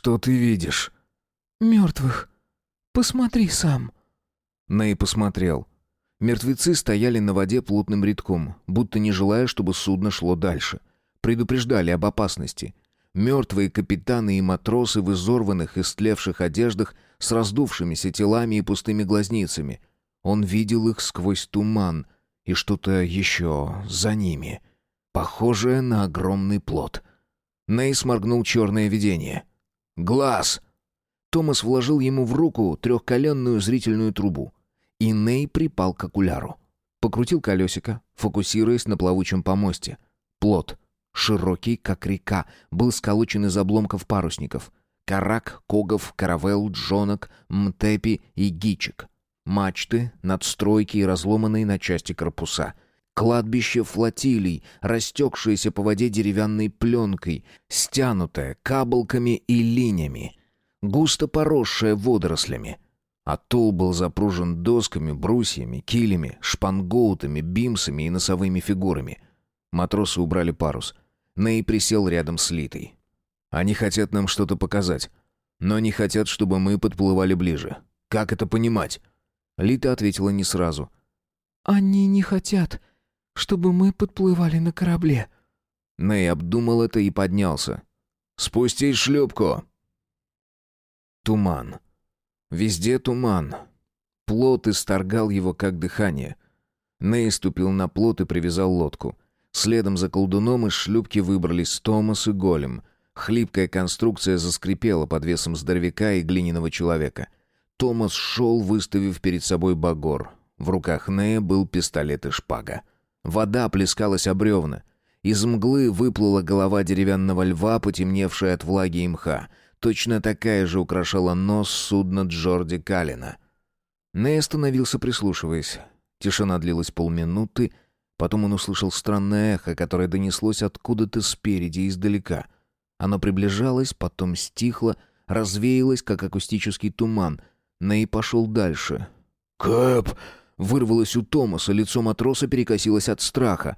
что ты видишь?» «Мертвых. Посмотри сам». Ней посмотрел. Мертвецы стояли на воде плотным рядком, будто не желая, чтобы судно шло дальше. Предупреждали об опасности. Мертвые капитаны и матросы в изорванных и стлевших одеждах с раздувшимися телами и пустыми глазницами. Он видел их сквозь туман и что-то еще за ними, похожее на огромный плод. Ней сморгнул черное видение. «Глаз!» Томас вложил ему в руку трехколенную зрительную трубу, и Ней припал к окуляру. Покрутил колесико, фокусируясь на плавучем помосте. Плот, широкий, как река, был сколочен из обломков парусников. Карак, Когов, Каравел, Джонок, Мтепи и Гичек. Мачты, надстройки и разломанные на части корпуса. Кладбище флотилий, растекшееся по воде деревянной пленкой, стянутое кабалками и линями, густо поросшее водорослями. Атолл был запружен досками, брусьями, килями, шпангоутами, бимсами и носовыми фигурами. Матросы убрали парус. Ней присел рядом с Литой. Они хотят нам что-то показать, но не хотят, чтобы мы подплывали ближе. Как это понимать? Лита ответила не сразу. Они не хотят, чтобы мы подплывали на корабле. Ней обдумал это и поднялся. Спустись шлюпку. Туман. Везде туман. Плот исторгал его как дыхание. Ней ступил на плот и привязал лодку. Следом за колдуном из шлюпки выбрались Томас и Голем. Хлипкая конструкция заскрипела под весом здоровяка и глиняного человека. Томас шел, выставив перед собой багор. В руках Нея был пистолет и шпага. Вода плескалась о бревна. Из мглы выплыла голова деревянного льва, потемневшая от влаги и мха. Точно такая же украшала нос судна Джорди Калина. Ней остановился, прислушиваясь. Тишина длилась полминуты, потом он услышал странное эхо, которое донеслось откуда-то спереди, издалека — оно приближалось, потом стихло, развеялось, как акустический туман. Ней пошел дальше. «Кэп!» — вырвалось у Томаса, лицо матроса перекосилось от страха.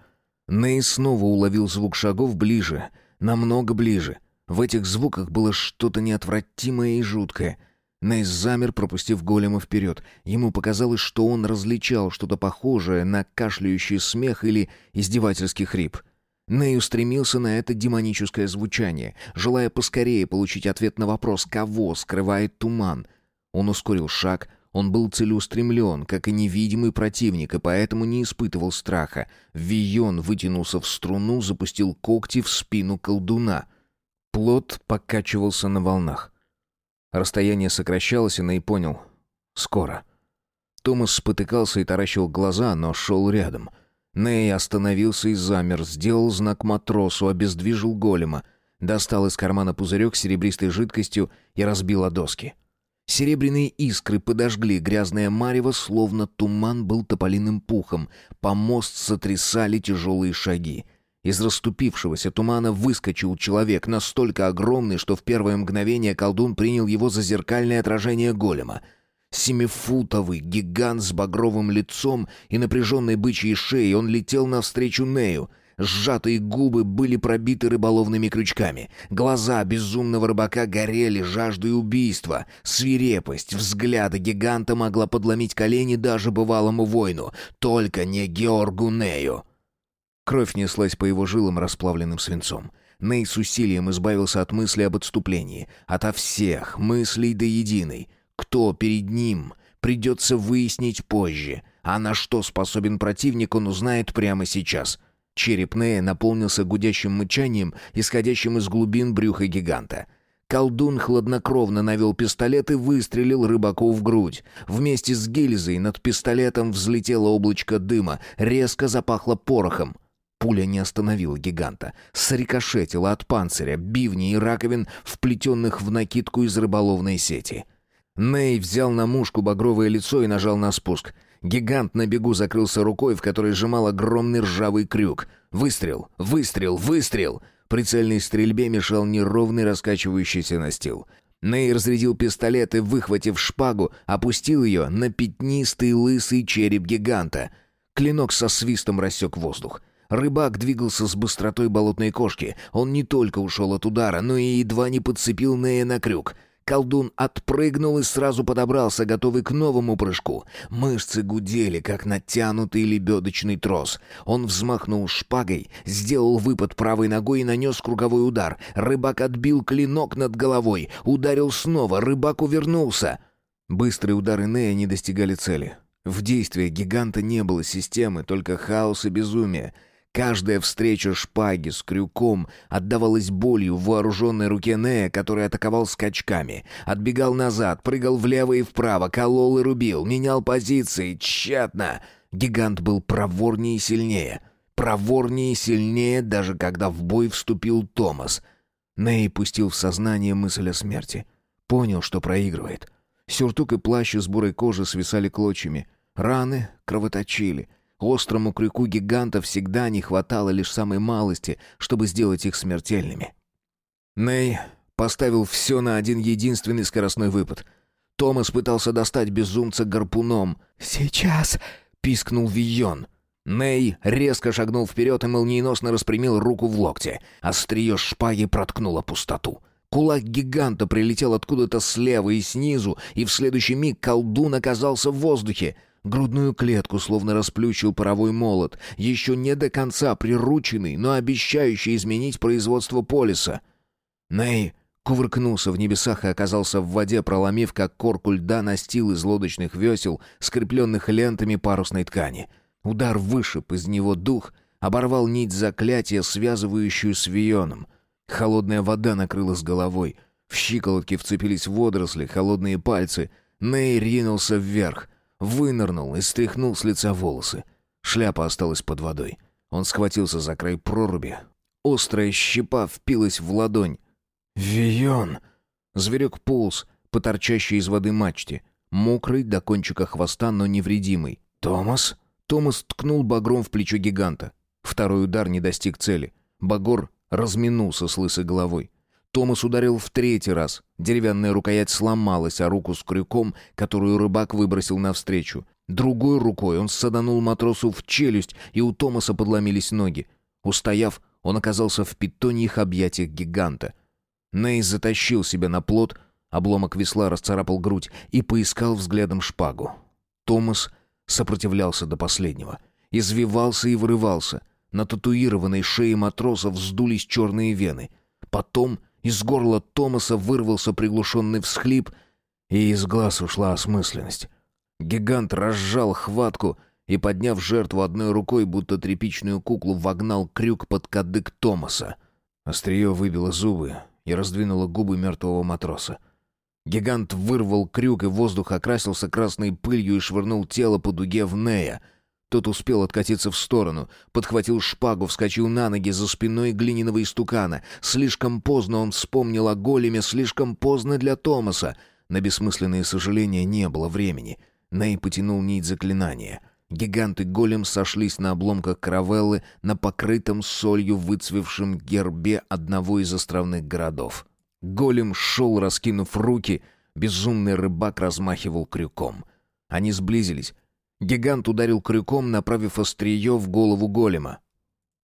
Ней снова уловил звук шагов ближе, намного ближе. В этих звуках было что-то неотвратимое и жуткое. Нейс замер, пропустив голема вперед. Ему показалось, что он различал что-то похожее на кашляющий смех или издевательский хрип — Ней устремился на это демоническое звучание, желая поскорее получить ответ на вопрос, кого скрывает туман. Он ускорил шаг, он был целеустремлен, как и невидимый противник, и поэтому не испытывал страха. Вион вытянулся в струну, запустил когти в спину колдуна. Плот покачивался на волнах. Расстояние сокращалось, и Ней понял. Скоро. Томас спотыкался и таращил глаза, но шел рядом — Ней остановился и замер, сделал знак матросу, обездвижил голема, достал из кармана пузырек с серебристой жидкостью и разбил о доски. Серебряные искры подожгли грязное марево, словно туман был тополиным пухом. Помост сотрясали тяжелые шаги. Из расступившегося тумана выскочил человек, настолько огромный, что в первое мгновение колдун принял его за зеркальное отражение голема — Семифутовый гигант с багровым лицом и напряженной бычьей шеей, он летел навстречу Нею. Сжатые губы были пробиты рыболовными крючками. Глаза безумного рыбака горели жаждой убийства. Свирепость взгляда гиганта могла подломить колени даже бывалому воину. Только не Георгу Нею. Кровь неслась по его жилам расплавленным свинцом. Ней с усилием избавился от мысли об отступлении. Ото всех мыслей до единой — кто перед ним, придется выяснить позже, а на что способен противник, он узнает прямо сейчас. Череп Нея наполнился гудящим мычанием, исходящим из глубин брюха гиганта. Колдун хладнокровно навел пистолет и выстрелил рыбаку в грудь. Вместе с гильзой над пистолетом взлетело облачко дыма, резко запахло порохом. Пуля не остановила гиганта. Срикошетила от панциря, бивней и раковин, вплетенных в накидку из рыболовной сети. Ней взял на мушку багровое лицо и нажал на спуск. Гигант на бегу закрылся рукой, в которой сжимал огромный ржавый крюк. Выстрел, выстрел, выстрел! Прицельной стрельбе мешал неровный раскачивающийся настил. Ней разрядил пистолет и, выхватив шпагу, опустил ее на пятнистый лысый череп гиганта. Клинок со свистом рассек воздух. Рыбак двигался с быстротой болотной кошки. Он не только ушел от удара, но и едва не подцепил Нея на крюк. Колдун отпрыгнул и сразу подобрался, готовый к новому прыжку. Мышцы гудели, как натянутый лебедочный трос. Он взмахнул шпагой, сделал выпад правой ногой и нанес круговой удар. Рыбак отбил клинок над головой, ударил снова, рыбак увернулся. Быстрые удары Нея не достигали цели. В действии гиганта не было системы, только хаос и безумие — Каждая встреча шпаги с крюком отдавалась болью в вооруженной руке Нея, который атаковал скачками. Отбегал назад, прыгал влево и вправо, колол и рубил, менял позиции, тщетно. Гигант был проворнее и сильнее. Проворнее и сильнее, даже когда в бой вступил Томас. Ней пустил в сознание мысль о смерти. Понял, что проигрывает. Сюртук и плащ из бурой кожи свисали клочьями. Раны кровоточили — Острому крюку гиганта всегда не хватало лишь самой малости, чтобы сделать их смертельными. Ней поставил все на один единственный скоростной выпад. Томас пытался достать безумца гарпуном. «Сейчас!» — пискнул Вийон. Ней резко шагнул вперед и молниеносно распрямил руку в локте. Острие шпаги проткнуло пустоту. Кулак гиганта прилетел откуда-то слева и снизу, и в следующий миг колдун оказался в воздухе — Грудную клетку словно расплющил паровой молот, еще не до конца прирученный, но обещающий изменить производство полиса. Ней кувыркнулся в небесах и оказался в воде, проломив, как корку льда, настил из лодочных весел, скрепленных лентами парусной ткани. Удар вышиб из него дух, оборвал нить заклятия, связывающую с Вионом. Холодная вода накрыла с головой. В щиколотки вцепились водоросли, холодные пальцы. Ней ринулся вверх. Вынырнул и стряхнул с лица волосы. Шляпа осталась под водой. Он схватился за край проруби. Острая щепа впилась в ладонь. «Вион!» Зверек полз по торчащей из воды мачте. Мокрый до кончика хвоста, но невредимый. «Томас?» Томас ткнул багром в плечо гиганта. Второй удар не достиг цели. Багор разминулся с лысой головой. Томас ударил в третий раз. Деревянная рукоять сломалась, а руку с крюком, которую рыбак выбросил навстречу. Другой рукой он саданул матросу в челюсть, и у Томаса подломились ноги. Устояв, он оказался в питоньих объятиях гиганта. Ней затащил себя на плот, обломок весла расцарапал грудь и поискал взглядом шпагу. Томас сопротивлялся до последнего. Извивался и вырывался. На татуированной шее матроса вздулись черные вены. Потом из горла Томаса вырвался приглушенный всхлип, и из глаз ушла осмысленность. Гигант разжал хватку и, подняв жертву одной рукой, будто тряпичную куклу, вогнал крюк под кадык Томаса. Острие выбило зубы и раздвинуло губы мертвого матроса. Гигант вырвал крюк, и воздух окрасился красной пылью и швырнул тело по дуге в Нея — тот успел откатиться в сторону, подхватил шпагу, вскочил на ноги за спиной глиняного истукана. Слишком поздно он вспомнил о големе, слишком поздно для Томаса. На бессмысленные сожаления не было времени. Ней потянул нить заклинания. Гигант и голем сошлись на обломках каравеллы на покрытом солью выцвевшем гербе одного из островных городов. Голем шел, раскинув руки, безумный рыбак размахивал крюком. Они сблизились, Гигант ударил крюком, направив острие в голову голема.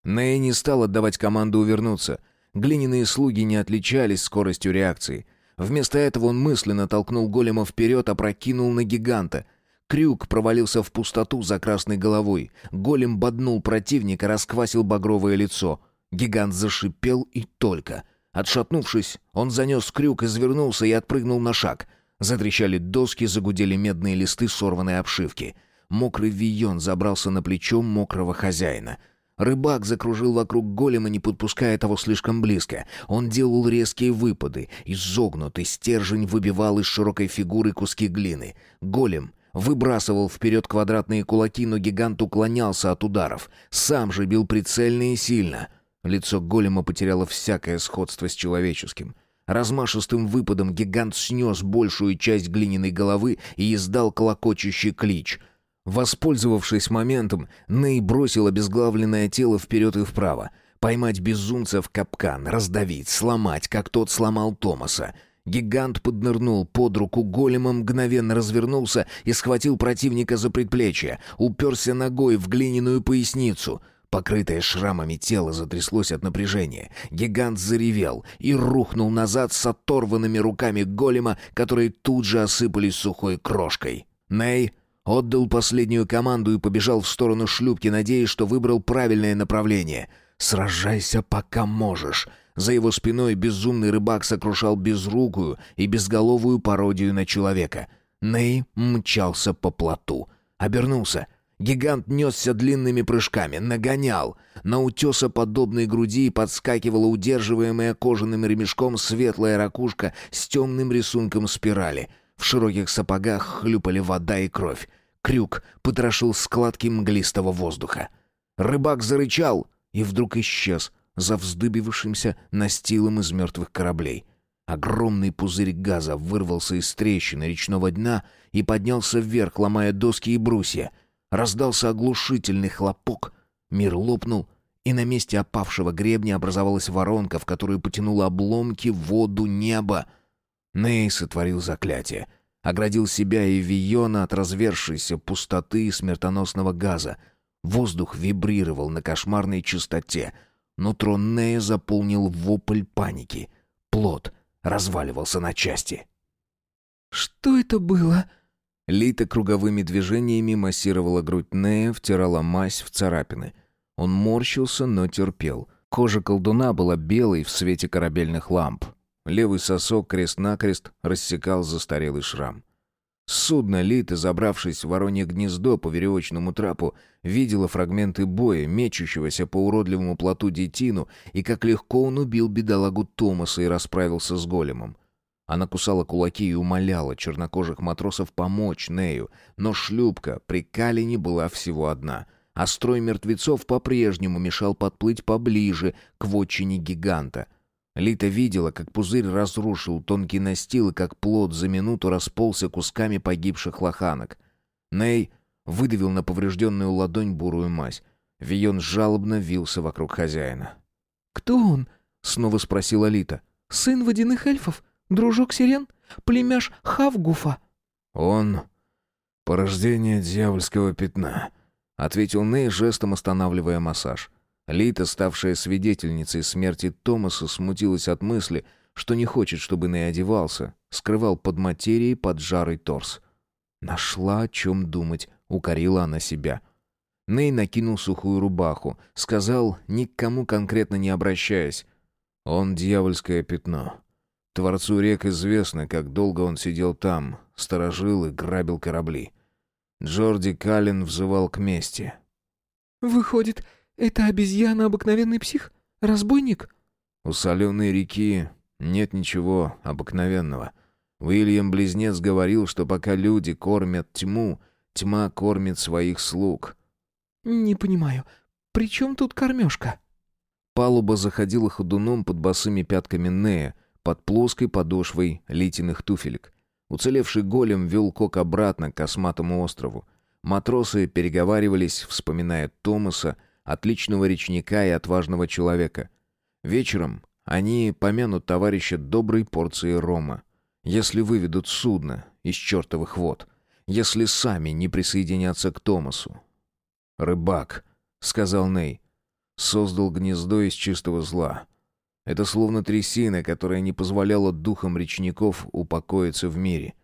Нэй не стал отдавать команду увернуться. Глиняные слуги не отличались скоростью реакции. Вместо этого он мысленно толкнул голема вперед, опрокинул на гиганта. Крюк провалился в пустоту за красной головой. Голем боднул противника, расквасил багровое лицо. Гигант зашипел и только. Отшатнувшись, он занес крюк, извернулся и отпрыгнул на шаг. Затрещали доски, загудели медные листы сорванной обшивки — Мокрый вион забрался на плечо мокрого хозяина. Рыбак закружил вокруг голема, не подпуская того слишком близко. Он делал резкие выпады. Изогнутый стержень выбивал из широкой фигуры куски глины. Голем выбрасывал вперед квадратные кулаки, но гигант уклонялся от ударов. Сам же бил прицельно и сильно. Лицо голема потеряло всякое сходство с человеческим. Размашистым выпадом гигант снес большую часть глиняной головы и издал колокочущий клич — Воспользовавшись моментом, Ней бросил обезглавленное тело вперед и вправо. Поймать безумца в капкан, раздавить, сломать, как тот сломал Томаса. Гигант поднырнул под руку голема, мгновенно развернулся и схватил противника за предплечье, уперся ногой в глиняную поясницу. Покрытое шрамами тело затряслось от напряжения. Гигант заревел и рухнул назад с оторванными руками голема, которые тут же осыпались сухой крошкой. Ней отдал последнюю команду и побежал в сторону шлюпки, надеясь, что выбрал правильное направление. «Сражайся, пока можешь!» За его спиной безумный рыбак сокрушал безрукую и безголовую пародию на человека. Ней мчался по плоту. Обернулся — Гигант несся длинными прыжками, нагонял. На утесоподобной груди подскакивала удерживаемая кожаным ремешком светлая ракушка с темным рисунком спирали. В широких сапогах хлюпали вода и кровь. Крюк потрошил складки мглистого воздуха. Рыбак зарычал и вдруг исчез за вздыбившимся настилом из мертвых кораблей. Огромный пузырь газа вырвался из трещины речного дна и поднялся вверх, ломая доски и брусья — Раздался оглушительный хлопок, мир лопнул, и на месте опавшего гребня образовалась воронка, в которую потянуло обломки, воду, небо. Ней сотворил заклятие. Оградил себя и Виона от развершейся пустоты и смертоносного газа. Воздух вибрировал на кошмарной частоте. Нутро Нея заполнил вопль паники. Плод разваливался на части. «Что это было?» Лита круговыми движениями массировала грудь Нея, втирала мазь в царапины. Он морщился, но терпел. Кожа колдуна была белой в свете корабельных ламп. Левый сосок крест-накрест рассекал застарелый шрам. Судно Лита, забравшись в воронье гнездо по веревочному трапу, видела фрагменты боя, мечущегося по уродливому плоту детину, и как легко он убил бедолагу Томаса и расправился с големом. Она кусала кулаки и умоляла чернокожих матросов помочь Нею, но шлюпка при Калине была всего одна, а строй мертвецов по-прежнему мешал подплыть поближе к вотчине гиганта. Лита видела, как пузырь разрушил тонкий настил и как плод за минуту расползся кусками погибших лоханок. Ней выдавил на поврежденную ладонь бурую мазь. Вион жалобно вился вокруг хозяина. «Кто он?» — снова спросила Лита. «Сын водяных эльфов? Дружок Сирен? Племяш Хавгуфа?» «Он — порождение дьявольского пятна», — ответил Ней, жестом останавливая массаж. Лита, ставшая свидетельницей смерти Томаса, смутилась от мысли, что не хочет, чтобы Ней одевался, скрывал под материей поджарый торс. Нашла о чем думать, укорила она себя. Ней накинул сухую рубаху, сказал, ни к кому конкретно не обращаясь. «Он дьявольское пятно. Творцу рек известно, как долго он сидел там, сторожил и грабил корабли. Джорди Каллен взывал к мести. «Выходит, это обезьяна обыкновенный псих? Разбойник?» «У соленой реки нет ничего обыкновенного. Уильям-близнец говорил, что пока люди кормят тьму, тьма кормит своих слуг». «Не понимаю, при чем тут кормежка?» Палуба заходила ходуном под босыми пятками Нея, под плоской подошвой литиных туфелек. Уцелевший голем вел Кок обратно к косматому острову. Матросы переговаривались, вспоминая Томаса, отличного речника и отважного человека. Вечером они помянут товарища доброй порции рома. Если выведут судно из чертовых вод. Если сами не присоединятся к Томасу. «Рыбак», — сказал Ней, — создал гнездо из чистого зла. Это словно трясина, которая не позволяла духам речников упокоиться в мире.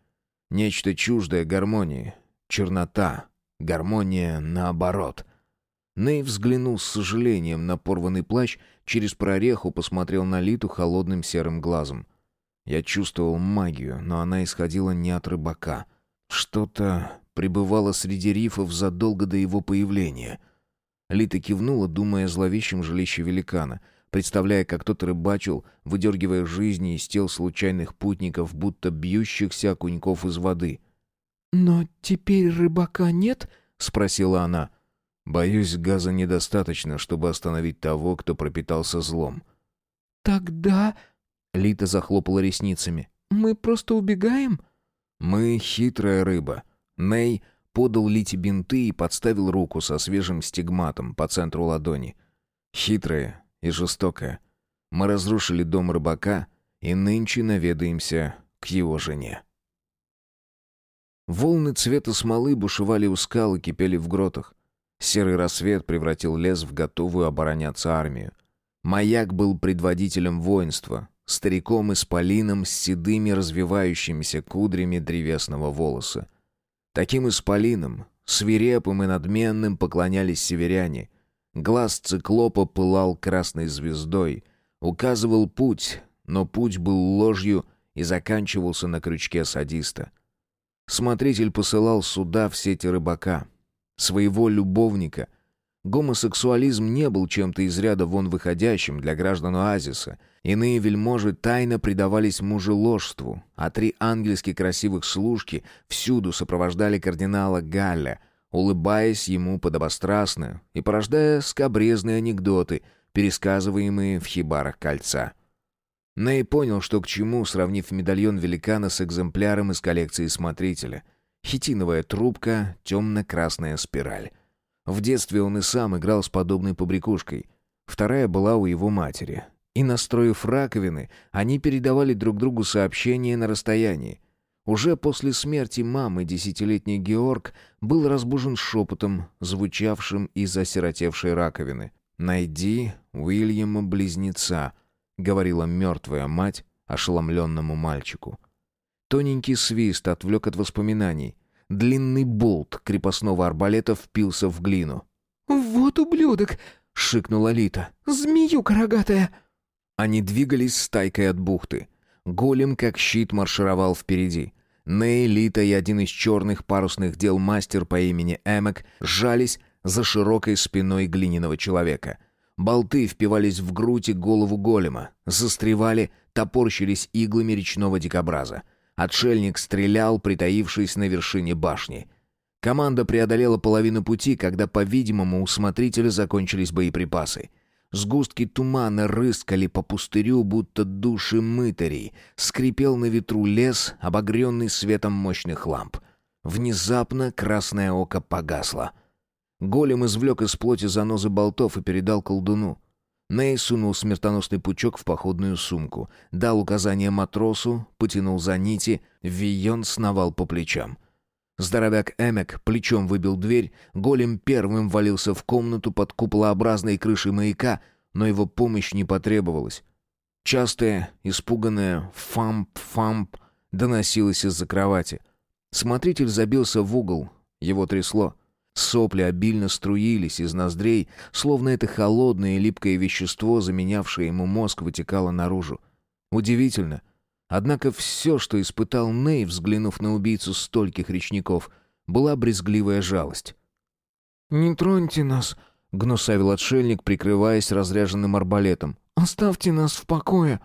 Нечто чуждое гармонии. Чернота. Гармония наоборот. Ней взглянул с сожалением на порванный плащ, через прореху посмотрел на Литу холодным серым глазом. Я чувствовал магию, но она исходила не от рыбака. Что-то пребывало среди рифов задолго до его появления. Лита кивнула, думая о зловещем жилище великана — представляя, как тот рыбачил, выдергивая жизни из тел случайных путников, будто бьющихся окуньков из воды. «Но теперь рыбака нет?» — спросила она. «Боюсь, газа недостаточно, чтобы остановить того, кто пропитался злом». «Тогда...» — Лита захлопала ресницами. «Мы просто убегаем?» «Мы хитрая рыба. Ней подал Лите бинты и подставил руку со свежим стигматом по центру ладони. Хитрые, и жестокая. Мы разрушили дом рыбака и нынче наведаемся к его жене. Волны цвета смолы бушевали у скал и кипели в гротах. Серый рассвет превратил лес в готовую обороняться армию. Маяк был предводителем воинства, стариком-исполином с седыми развивающимися кудрями древесного волоса. Таким исполином, свирепым и надменным поклонялись северяне. Глаз циклопа пылал красной звездой, указывал путь, но путь был ложью и заканчивался на крючке садиста. Смотритель посылал сюда в сети рыбака, своего любовника. Гомосексуализм не был чем-то из ряда вон выходящим для граждан оазиса. Иные вельможи тайно предавались мужеложству, а три ангельски красивых служки всюду сопровождали кардинала Галля, улыбаясь ему подобострастно и порождая скобрезные анекдоты, пересказываемые в хибарах кольца. Ней понял, что к чему, сравнив медальон великана с экземпляром из коллекции смотрителя. Хитиновая трубка, темно-красная спираль. В детстве он и сам играл с подобной побрякушкой. Вторая была у его матери. И настроив раковины, они передавали друг другу сообщения на расстоянии. Уже после смерти мамы десятилетний Георг был разбужен шепотом, звучавшим из осиротевшей раковины. «Найди Уильяма-близнеца», — говорила мертвая мать ошеломленному мальчику. Тоненький свист отвлек от воспоминаний. Длинный болт крепостного арбалета впился в глину. «Вот ублюдок!» — шикнула Лита. «Змеюка рогатая!» Они двигались стайкой от бухты. Голем, как щит, маршировал впереди. Ней, Лита и один из черных парусных дел мастер по имени Эмек сжались за широкой спиной глиняного человека — Болты впивались в грудь и голову голема, застревали, топорщились иглами речного дикобраза. Отшельник стрелял, притаившись на вершине башни. Команда преодолела половину пути, когда, по-видимому, у смотрителя закончились боеприпасы. Сгустки тумана рыскали по пустырю, будто души мытарей. Скрипел на ветру лес, обогренный светом мощных ламп. Внезапно красное око погасло — Голем извлек из плоти занозы болтов и передал колдуну. Ней сунул смертоносный пучок в походную сумку, дал указание матросу, потянул за нити, Вийон сновал по плечам. Здоровяк Эмек плечом выбил дверь, голем первым валился в комнату под куполообразной крышей маяка, но его помощь не потребовалась. Частое, испуганное «фамп-фамп» доносилось из-за кровати. Смотритель забился в угол, его трясло — Сопли обильно струились из ноздрей, словно это холодное и липкое вещество, заменявшее ему мозг, вытекало наружу. Удивительно. Однако все, что испытал Ней, взглянув на убийцу стольких речников, была брезгливая жалость. «Не троньте нас», — гнусавил отшельник, прикрываясь разряженным арбалетом. «Оставьте нас в покое».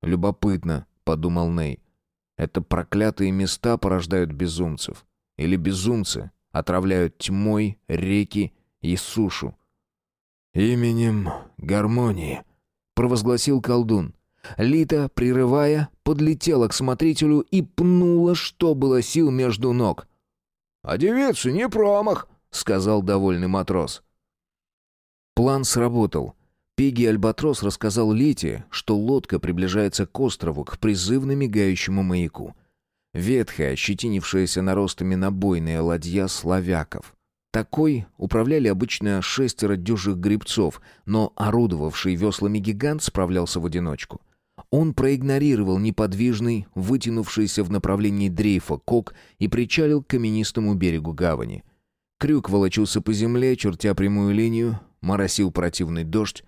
«Любопытно», — подумал Ней. «Это проклятые места порождают безумцев. Или безумцы отравляют тьмой реки и сушу. «Именем гармонии», — провозгласил колдун. Лита, прерывая, подлетела к смотрителю и пнула, что было сил между ног. «А девица не промах», — сказал довольный матрос. План сработал. Пиги Альбатрос рассказал Лите, что лодка приближается к острову, к призывно мигающему маяку. Ветхая, щетинившаяся наростами набойная ладья славяков. Такой управляли обычно шестеро дюжих грибцов, но орудовавший веслами гигант справлялся в одиночку. Он проигнорировал неподвижный, вытянувшийся в направлении дрейфа кок и причалил к каменистому берегу гавани. Крюк волочился по земле, чертя прямую линию, моросил противный дождь.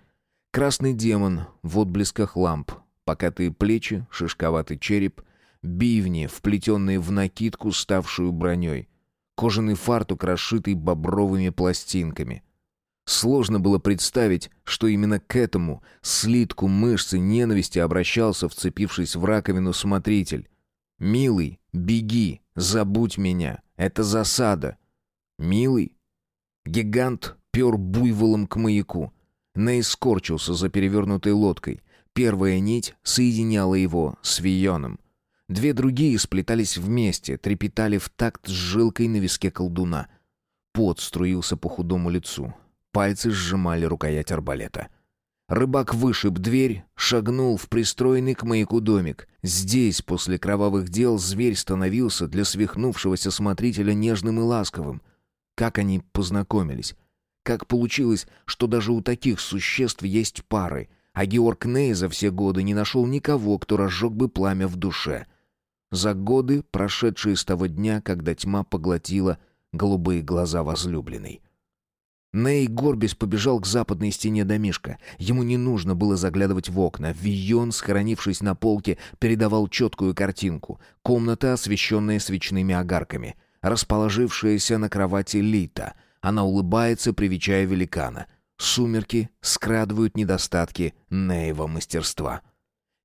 Красный демон в отблесках ламп, покатые плечи, шишковатый череп — бивни, вплетенные в накидку, ставшую броней, кожаный фартук, расшитый бобровыми пластинками. Сложно было представить, что именно к этому слитку мышцы ненависти обращался, вцепившись в раковину смотритель. «Милый, беги, забудь меня, это засада». «Милый?» Гигант пер буйволом к маяку. Ней скорчился за перевернутой лодкой. Первая нить соединяла его с Вионом. Две другие сплетались вместе, трепетали в такт с жилкой на виске колдуна. Пот струился по худому лицу. Пальцы сжимали рукоять арбалета. Рыбак вышиб дверь, шагнул в пристроенный к маяку домик. Здесь, после кровавых дел, зверь становился для свихнувшегося смотрителя нежным и ласковым. Как они познакомились? Как получилось, что даже у таких существ есть пары, а Георг Ней за все годы не нашел никого, кто разжег бы пламя в душе. За годы, прошедшие с того дня, когда тьма поглотила голубые глаза возлюбленной. Ней горбись побежал к западной стене домишка. Ему не нужно было заглядывать в окна. Вион, схоронившись на полке, передавал четкую картинку. Комната, освещенная свечными огарками. Расположившаяся на кровати Лита. Она улыбается, привечая великана. Сумерки скрадывают недостатки Неева мастерства.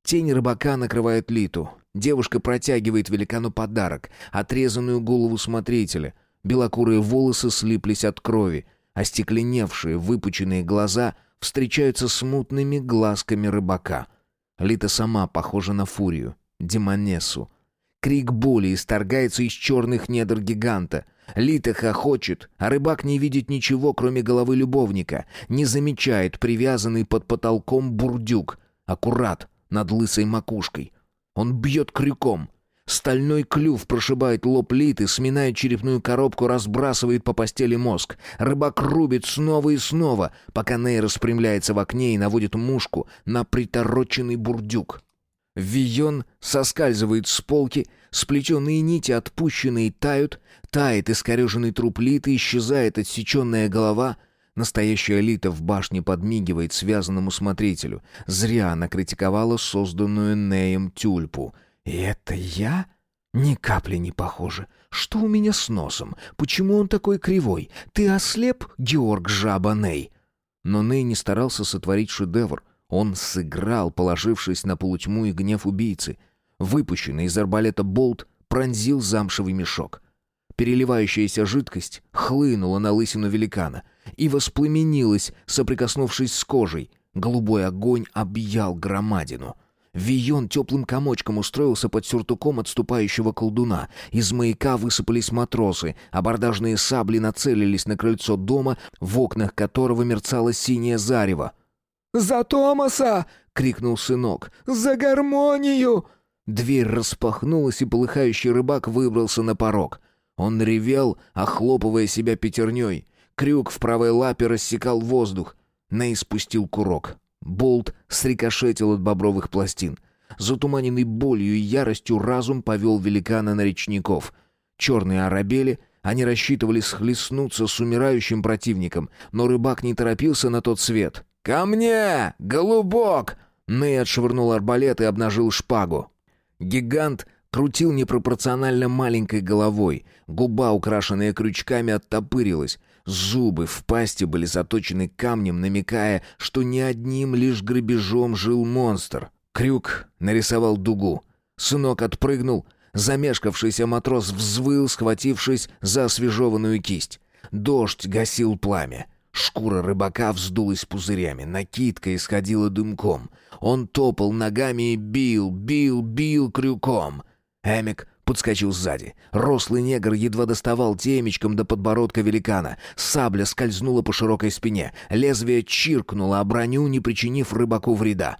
Тень рыбака накрывает Литу. Девушка протягивает великану подарок — отрезанную голову смотрителя. Белокурые волосы слиплись от крови — Остекленевшие, выпученные глаза встречаются с мутными глазками рыбака. Лита сама похожа на фурию, демонессу. Крик боли исторгается из черных недр гиганта. Лита хохочет, а рыбак не видит ничего, кроме головы любовника, не замечает привязанный под потолком бурдюк, аккурат над лысой макушкой. Он бьет крюком — Стальной клюв прошибает лоб Литы, сминает черепную коробку, разбрасывает по постели мозг. Рыбак рубит снова и снова, пока Ней распрямляется в окне и наводит мушку на притороченный бурдюк. Вион соскальзывает с полки, сплетенные нити, отпущенные, тают, тает искореженный труп Литы, исчезает отсеченная голова — Настоящая Лита в башне подмигивает связанному смотрителю. Зря она критиковала созданную Неем тюльпу — и это я? Ни капли не похоже. Что у меня с носом? Почему он такой кривой? Ты ослеп, Георг Жаба Ней? Но Ней не старался сотворить шедевр. Он сыграл, положившись на полутьму и гнев убийцы. Выпущенный из арбалета болт пронзил замшевый мешок. Переливающаяся жидкость хлынула на лысину великана и воспламенилась, соприкоснувшись с кожей. Голубой огонь объял громадину — Вион теплым комочком устроился под сюртуком отступающего колдуна. Из маяка высыпались матросы, абордажные сабли нацелились на крыльцо дома, в окнах которого мерцало синее зарево. «За Томаса!» — крикнул сынок. «За гармонию!» Дверь распахнулась, и полыхающий рыбак выбрался на порог. Он ревел, охлопывая себя пятерней. Крюк в правой лапе рассекал воздух. Ней спустил курок. Болт срикошетил от бобровых пластин. Затуманенный болью и яростью разум повел великана на речников. Черные арабели, они рассчитывали схлестнуться с умирающим противником, но рыбак не торопился на тот свет. «Ко мне, голубок!» Ней отшвырнул арбалет и обнажил шпагу. Гигант крутил непропорционально маленькой головой, губа, украшенная крючками, оттопырилась, Зубы в пасти были заточены камнем, намекая, что не одним лишь грабежом жил монстр. Крюк нарисовал дугу. Сынок отпрыгнул. Замешкавшийся матрос взвыл, схватившись за освежеванную кисть. Дождь гасил пламя. Шкура рыбака вздулась пузырями, накидка исходила дымком. Он топал ногами и бил, бил, бил крюком. Эмик подскочил сзади. Рослый негр едва доставал темечком до подбородка великана. Сабля скользнула по широкой спине. Лезвие чиркнуло о броню, не причинив рыбаку вреда.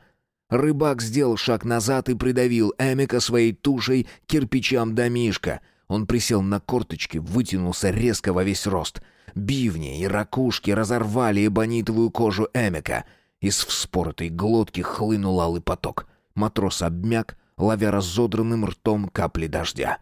Рыбак сделал шаг назад и придавил Эмика своей тушей кирпичам домишка. Он присел на корточки, вытянулся резко во весь рост. Бивни и ракушки разорвали эбонитовую кожу Эмика. Из вспоротой глотки хлынул алый поток. Матрос обмяк, ловя разодранным ртом капли дождя.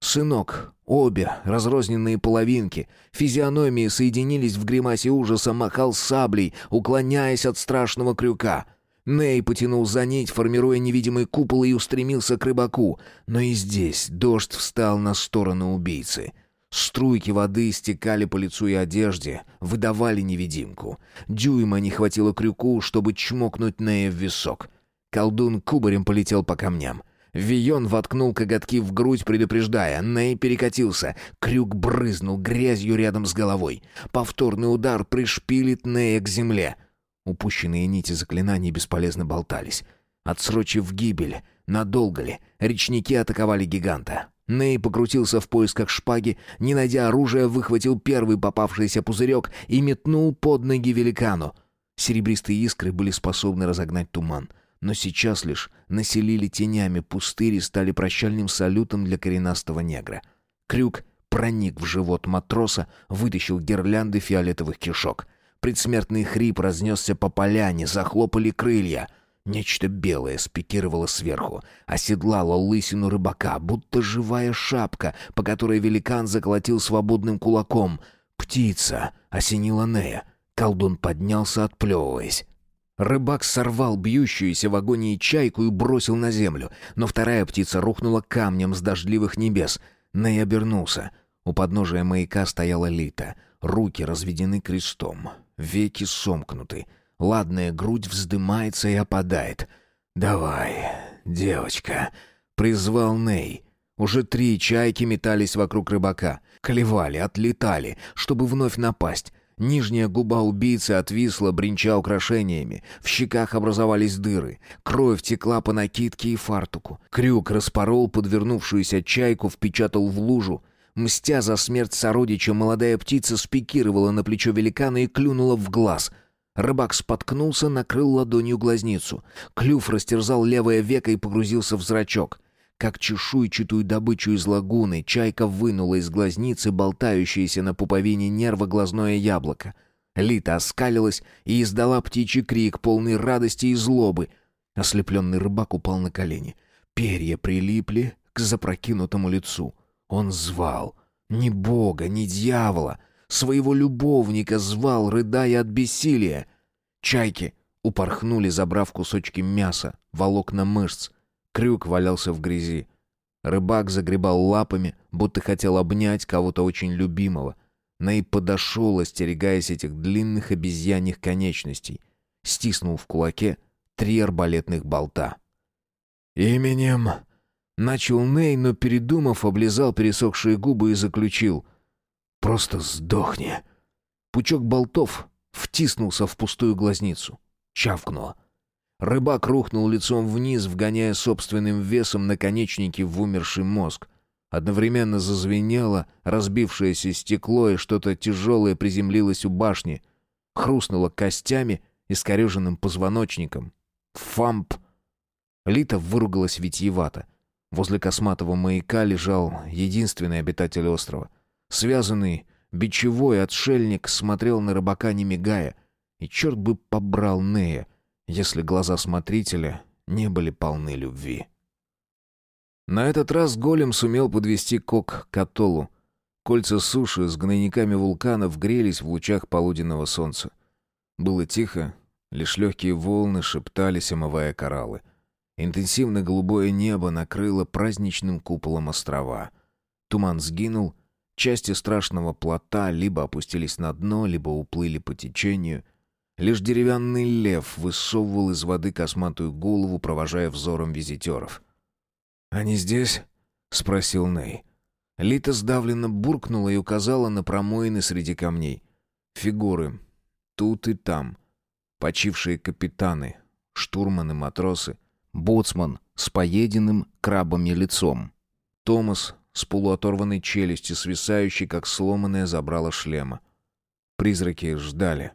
Сынок, обе разрозненные половинки, физиономии соединились в гримасе ужаса, махал саблей, уклоняясь от страшного крюка. Ней потянул за нить, формируя невидимый купол и устремился к рыбаку. Но и здесь дождь встал на сторону убийцы. Струйки воды стекали по лицу и одежде, выдавали невидимку. Дюйма не хватило крюку, чтобы чмокнуть Нея в висок. Колдун кубарем полетел по камням. Вион воткнул коготки в грудь, предупреждая. Ней перекатился. Крюк брызнул грязью рядом с головой. Повторный удар пришпилит Нея к земле. Упущенные нити заклинаний бесполезно болтались. Отсрочив гибель, надолго ли, речники атаковали гиганта. Ней покрутился в поисках шпаги, не найдя оружия, выхватил первый попавшийся пузырек и метнул под ноги великану. Серебристые искры были способны разогнать туман но сейчас лишь населили тенями пустырь и стали прощальным салютом для коренастого негра. Крюк проник в живот матроса, вытащил гирлянды фиолетовых кишок. Предсмертный хрип разнесся по поляне, захлопали крылья. Нечто белое спикировало сверху, оседлало лысину рыбака, будто живая шапка, по которой великан заколотил свободным кулаком. «Птица!» — осенила Нея. Колдун поднялся, отплевываясь. Рыбак сорвал бьющуюся в агонии чайку и бросил на землю, но вторая птица рухнула камнем с дождливых небес. Ней обернулся. У подножия маяка стояла Лита. Руки разведены крестом, веки сомкнуты. Ладная грудь вздымается и опадает. «Давай, девочка», — призвал Ней. Уже три чайки метались вокруг рыбака. Клевали, отлетали, чтобы вновь напасть. Нижняя губа убийцы отвисла, бренча украшениями. В щеках образовались дыры. Кровь текла по накидке и фартуку. Крюк распорол подвернувшуюся чайку, впечатал в лужу. Мстя за смерть сородича, молодая птица спикировала на плечо великана и клюнула в глаз. Рыбак споткнулся, накрыл ладонью глазницу. Клюв растерзал левое веко и погрузился в зрачок. Как чешуйчатую добычу из лагуны, чайка вынула из глазницы болтающееся на пуповине нерва глазное яблоко. Лита оскалилась и издала птичий крик, полный радости и злобы. Ослепленный рыбак упал на колени. Перья прилипли к запрокинутому лицу. Он звал. Ни бога, ни дьявола. Своего любовника звал, рыдая от бессилия. Чайки упорхнули, забрав кусочки мяса, волокна мышц, Крюк валялся в грязи. Рыбак загребал лапами, будто хотел обнять кого-то очень любимого. Ней подошел, остерегаясь этих длинных обезьяньих конечностей. Стиснул в кулаке три арбалетных болта. «Именем...» Начал Ней, но, передумав, облизал пересохшие губы и заключил. «Просто сдохни». Пучок болтов втиснулся в пустую глазницу. Чавкнуло. Рыбак рухнул лицом вниз, вгоняя собственным весом наконечники в умерший мозг. Одновременно зазвенело разбившееся стекло, и что-то тяжелое приземлилось у башни. Хрустнуло костями и скореженным позвоночником. Фамп! Лита выругалась витьевато. Возле косматого маяка лежал единственный обитатель острова. Связанный, бичевой отшельник смотрел на рыбака, не мигая. И черт бы побрал Нея — если глаза смотрителя не были полны любви. На этот раз голем сумел подвести кок к атоллу. Кольца суши с гнойниками вулканов грелись в лучах полуденного солнца. Было тихо, лишь легкие волны шептались, омывая кораллы. Интенсивно голубое небо накрыло праздничным куполом острова. Туман сгинул, части страшного плота либо опустились на дно, либо уплыли по течению — Лишь деревянный лев высовывал из воды косматую голову, провожая взором визитеров. «Они здесь?» — спросил Ней. Лита сдавленно буркнула и указала на промоины среди камней. Фигуры. Тут и там. Почившие капитаны, штурманы, матросы. Боцман с поеденным крабами лицом. Томас с полуоторванной челюстью, свисающей, как сломанное забрало шлема. Призраки ждали.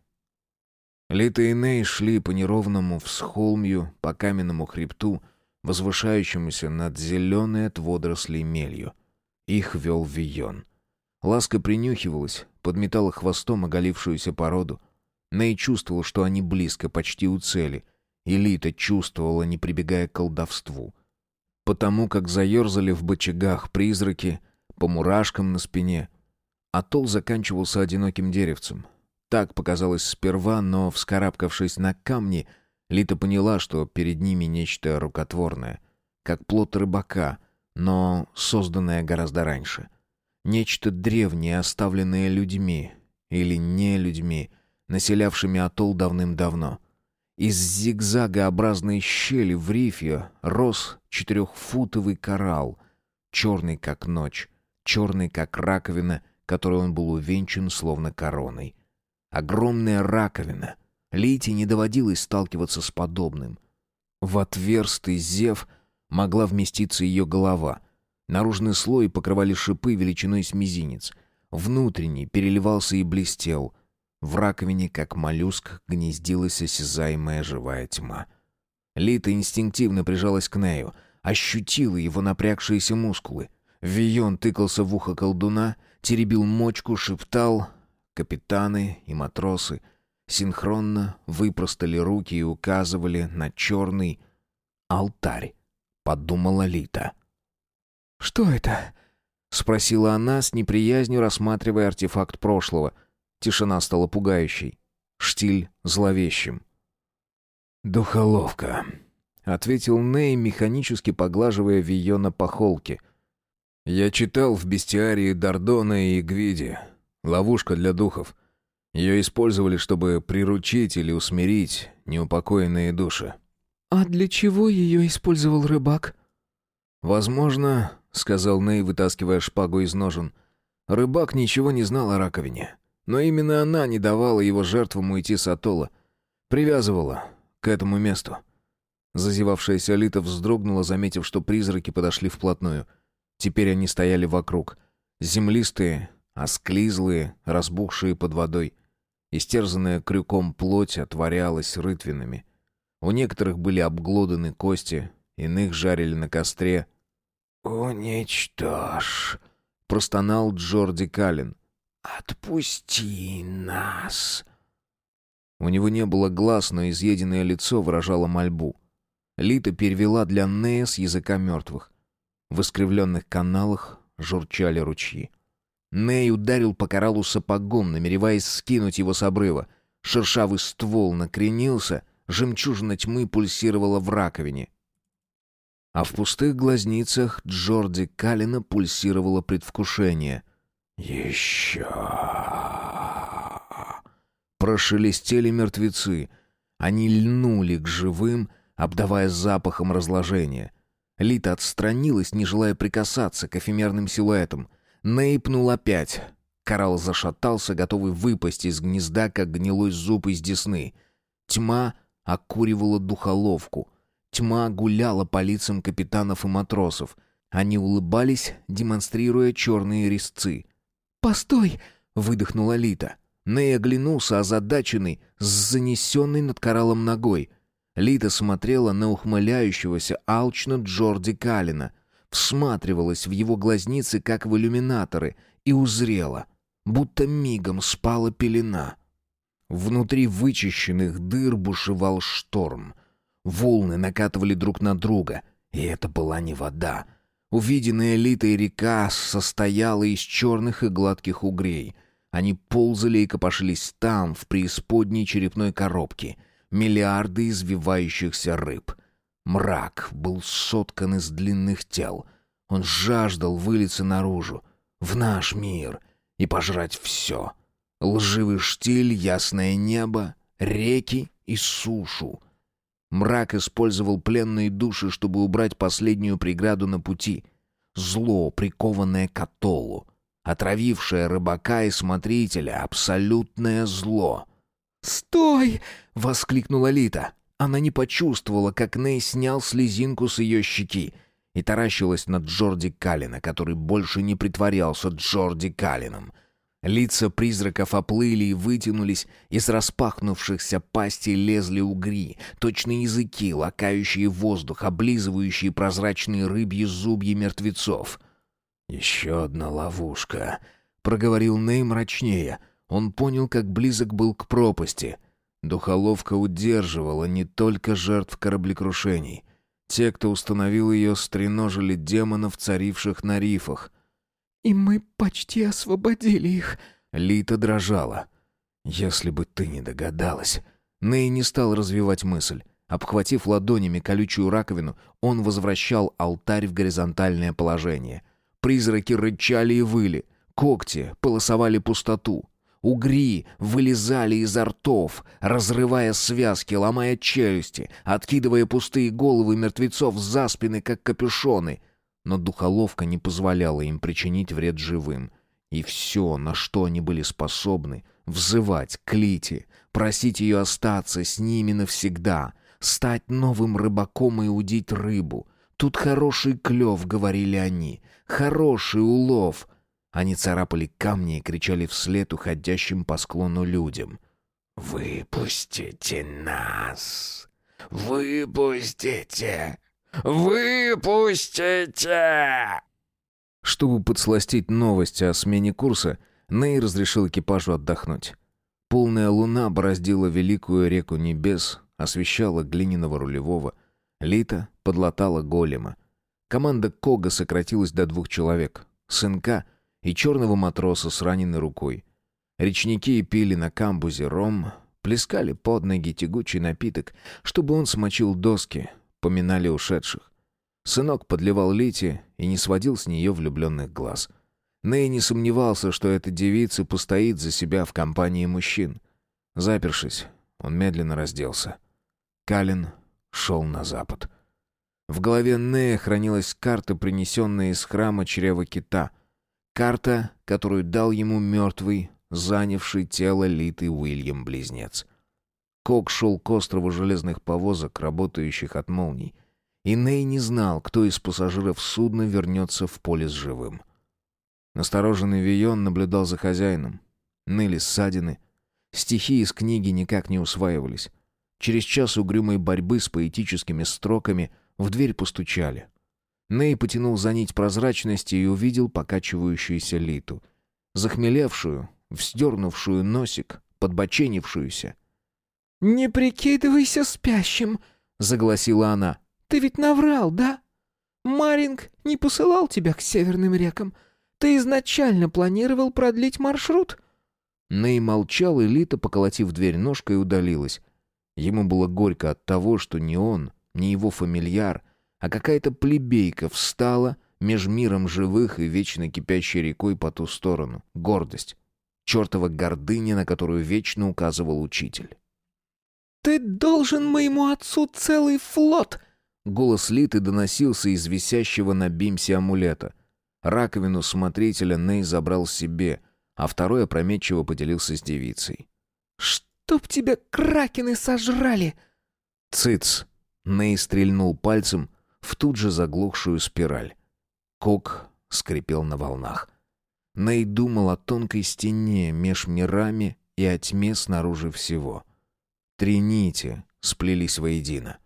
Лита и Ней шли по неровному всхолмью, по каменному хребту, возвышающемуся над зеленой от водорослей мелью. Их вел Вион. Ласка принюхивалась, подметала хвостом оголившуюся породу. Ней чувствовал, что они близко, почти у цели. И Лита чувствовала, не прибегая к колдовству. Потому как заерзали в бочагах призраки, по мурашкам на спине. Атолл заканчивался одиноким деревцем, так показалось сперва, но, вскарабкавшись на камни, Лита поняла, что перед ними нечто рукотворное, как плод рыбака, но созданное гораздо раньше. Нечто древнее, оставленное людьми, или не людьми, населявшими атолл давным-давно. Из зигзагообразной щели в рифе рос четырехфутовый коралл, черный как ночь, черный как раковина, которой он был увенчан словно короной. Огромная раковина. Лите не доводилось сталкиваться с подобным. В отверстый зев могла вместиться ее голова. Наружный слой покрывали шипы величиной с мизинец. Внутренний переливался и блестел. В раковине, как моллюск, гнездилась осязаемая живая тьма. Лита инстинктивно прижалась к Нею, ощутила его напрягшиеся мускулы. Вион тыкался в ухо колдуна, теребил мочку, шептал, Капитаны и матросы. синхронно выпростали руки и указывали на черный алтарь, подумала Лита. «Что это?» — спросила она с неприязнью, рассматривая артефакт прошлого. Тишина стала пугающей. Штиль зловещим. «Духоловка», — ответил Ней, механически поглаживая Виона по холке. «Я читал в бестиарии Дардона и Гвиди. Ловушка для духов. Ее использовали, чтобы приручить или усмирить неупокоенные души». «А для чего ее использовал рыбак?» «Возможно», — сказал Ней, вытаскивая шпагу из ножен, — «рыбак ничего не знал о раковине. Но именно она не давала его жертвам уйти с атолла. Привязывала к этому месту». Зазевавшаяся Алита вздрогнула, заметив, что призраки подошли вплотную. Теперь они стояли вокруг. Землистые, осклизлые, разбухшие под водой. Истерзанная крюком плоть отворялась рытвинами. У некоторых были обглоданы кости, иных жарили на костре. «Уничтожь!» — простонал Джорди Каллен. «Отпусти нас!» У него не было глаз, но изъеденное лицо выражало мольбу. Лита перевела для Нея с языка мертвых. В искривленных каналах журчали ручьи. Ней ударил по кораллу сапогом, намереваясь скинуть его с обрыва. Шершавый ствол накренился, жемчужина тьмы пульсировала в раковине. А в пустых глазницах Джорди Калина пульсировало предвкушение. «Еще...» Прошелестели мертвецы. Они льнули к живым, обдавая запахом разложения. Лита отстранилась, не желая прикасаться к эфемерным силуэтам. Нейпнул опять. Коралл зашатался, готовый выпасть из гнезда, как гнилой зуб из десны. Тьма окуривала духоловку. Тьма гуляла по лицам капитанов и матросов. Они улыбались, демонстрируя черные резцы. «Постой!» — выдохнула Лита. Ней оглянулся, озадаченный, с занесенной над кораллом ногой — Лита смотрела на ухмыляющегося алчно Джорди Калина, всматривалась в его глазницы, как в иллюминаторы, и узрела, будто мигом спала пелена. Внутри вычищенных дыр бушевал шторм. Волны накатывали друг на друга, и это была не вода. Увиденная Литой река состояла из черных и гладких угрей. Они ползали и копошились там, в преисподней черепной коробке — миллиарды извивающихся рыб. Мрак был соткан из длинных тел. Он жаждал вылиться наружу, в наш мир, и пожрать все. Лживый штиль, ясное небо, реки и сушу. Мрак использовал пленные души, чтобы убрать последнюю преграду на пути. Зло, прикованное к атоллу. Отравившее рыбака и смотрителя, абсолютное зло — «Стой!» — воскликнула Лита. Она не почувствовала, как Ней снял слезинку с ее щеки и таращилась на Джорди Калина, который больше не притворялся Джорди Калином. Лица призраков оплыли и вытянулись, из распахнувшихся пастей лезли угри, точные языки, лакающие воздух, облизывающие прозрачные рыбьи зубья мертвецов. «Еще одна ловушка», — проговорил Ней мрачнее — он понял, как близок был к пропасти. Духоловка удерживала не только жертв кораблекрушений. Те, кто установил ее, стреножили демонов, царивших на рифах. «И мы почти освободили их», — Лита дрожала. «Если бы ты не догадалась...» Ней не стал развивать мысль. Обхватив ладонями колючую раковину, он возвращал алтарь в горизонтальное положение. Призраки рычали и выли. Когти полосовали пустоту. Угри вылезали изо ртов, разрывая связки, ломая челюсти, откидывая пустые головы мертвецов за спины, как капюшоны. Но духоловка не позволяла им причинить вред живым. И все, на что они были способны, взывать к Лите, просить ее остаться с ними навсегда, стать новым рыбаком и удить рыбу. Тут хороший клев, говорили они, хороший улов — они царапали камни и кричали вслед уходящим по склону людям. «Выпустите нас! Выпустите! Выпустите!» Чтобы подсластить новости о смене курса, Ней разрешил экипажу отдохнуть. Полная луна бороздила великую реку небес, освещала глиняного рулевого. Лита подлатала голема. Команда Кога сократилась до двух человек. Сынка и черного матроса с раненой рукой. Речники пили на камбузе ром, плескали под ноги тягучий напиток, чтобы он смочил доски, поминали ушедших. Сынок подливал Лите и не сводил с нее влюбленных глаз. Ней не сомневался, что эта девица постоит за себя в компании мужчин. Запершись, он медленно разделся. Калин шел на запад. В голове Нея хранилась карта, принесенная из храма чрева кита. Карта, которую дал ему мертвый, занявший тело Литы Уильям-близнец. Кок шел к острову железных повозок, работающих от молний. И Ней не знал, кто из пассажиров судна вернется в поле с живым. Настороженный Вион наблюдал за хозяином. Ныли ссадины. Стихи из книги никак не усваивались. Через час угрюмой борьбы с поэтическими строками в дверь постучали. Ней потянул за нить прозрачности и увидел покачивающуюся Литу. Захмелевшую, вздернувшую носик, подбоченившуюся. «Не прикидывайся спящим», — загласила она. «Ты ведь наврал, да? Маринг не посылал тебя к северным рекам. Ты изначально планировал продлить маршрут?» Ней молчал, и Лита, поколотив дверь ножкой, удалилась. Ему было горько от того, что не он, не его фамильяр, а какая-то плебейка встала меж миром живых и вечно кипящей рекой по ту сторону. Гордость. Чертова гордыня, на которую вечно указывал учитель. «Ты должен моему отцу целый флот!» Голос Литы доносился из висящего на бимсе амулета. Раковину смотрителя Ней забрал себе, а второй опрометчиво поделился с девицей. «Чтоб тебя кракены сожрали!» «Цыц!» Ней стрельнул пальцем в тут же заглохшую спираль. Кок скрипел на волнах. Ней думал о тонкой стене меж мирами и о тьме снаружи всего. Три нити сплелись воедино.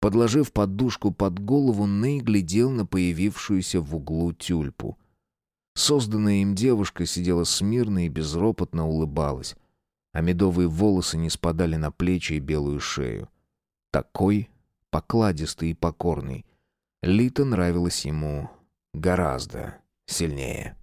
Подложив подушку под голову, Ней глядел на появившуюся в углу тюльпу. Созданная им девушка сидела смирно и безропотно улыбалась, а медовые волосы не спадали на плечи и белую шею. Такой покладистый и покорный. Лита нравилась ему гораздо сильнее.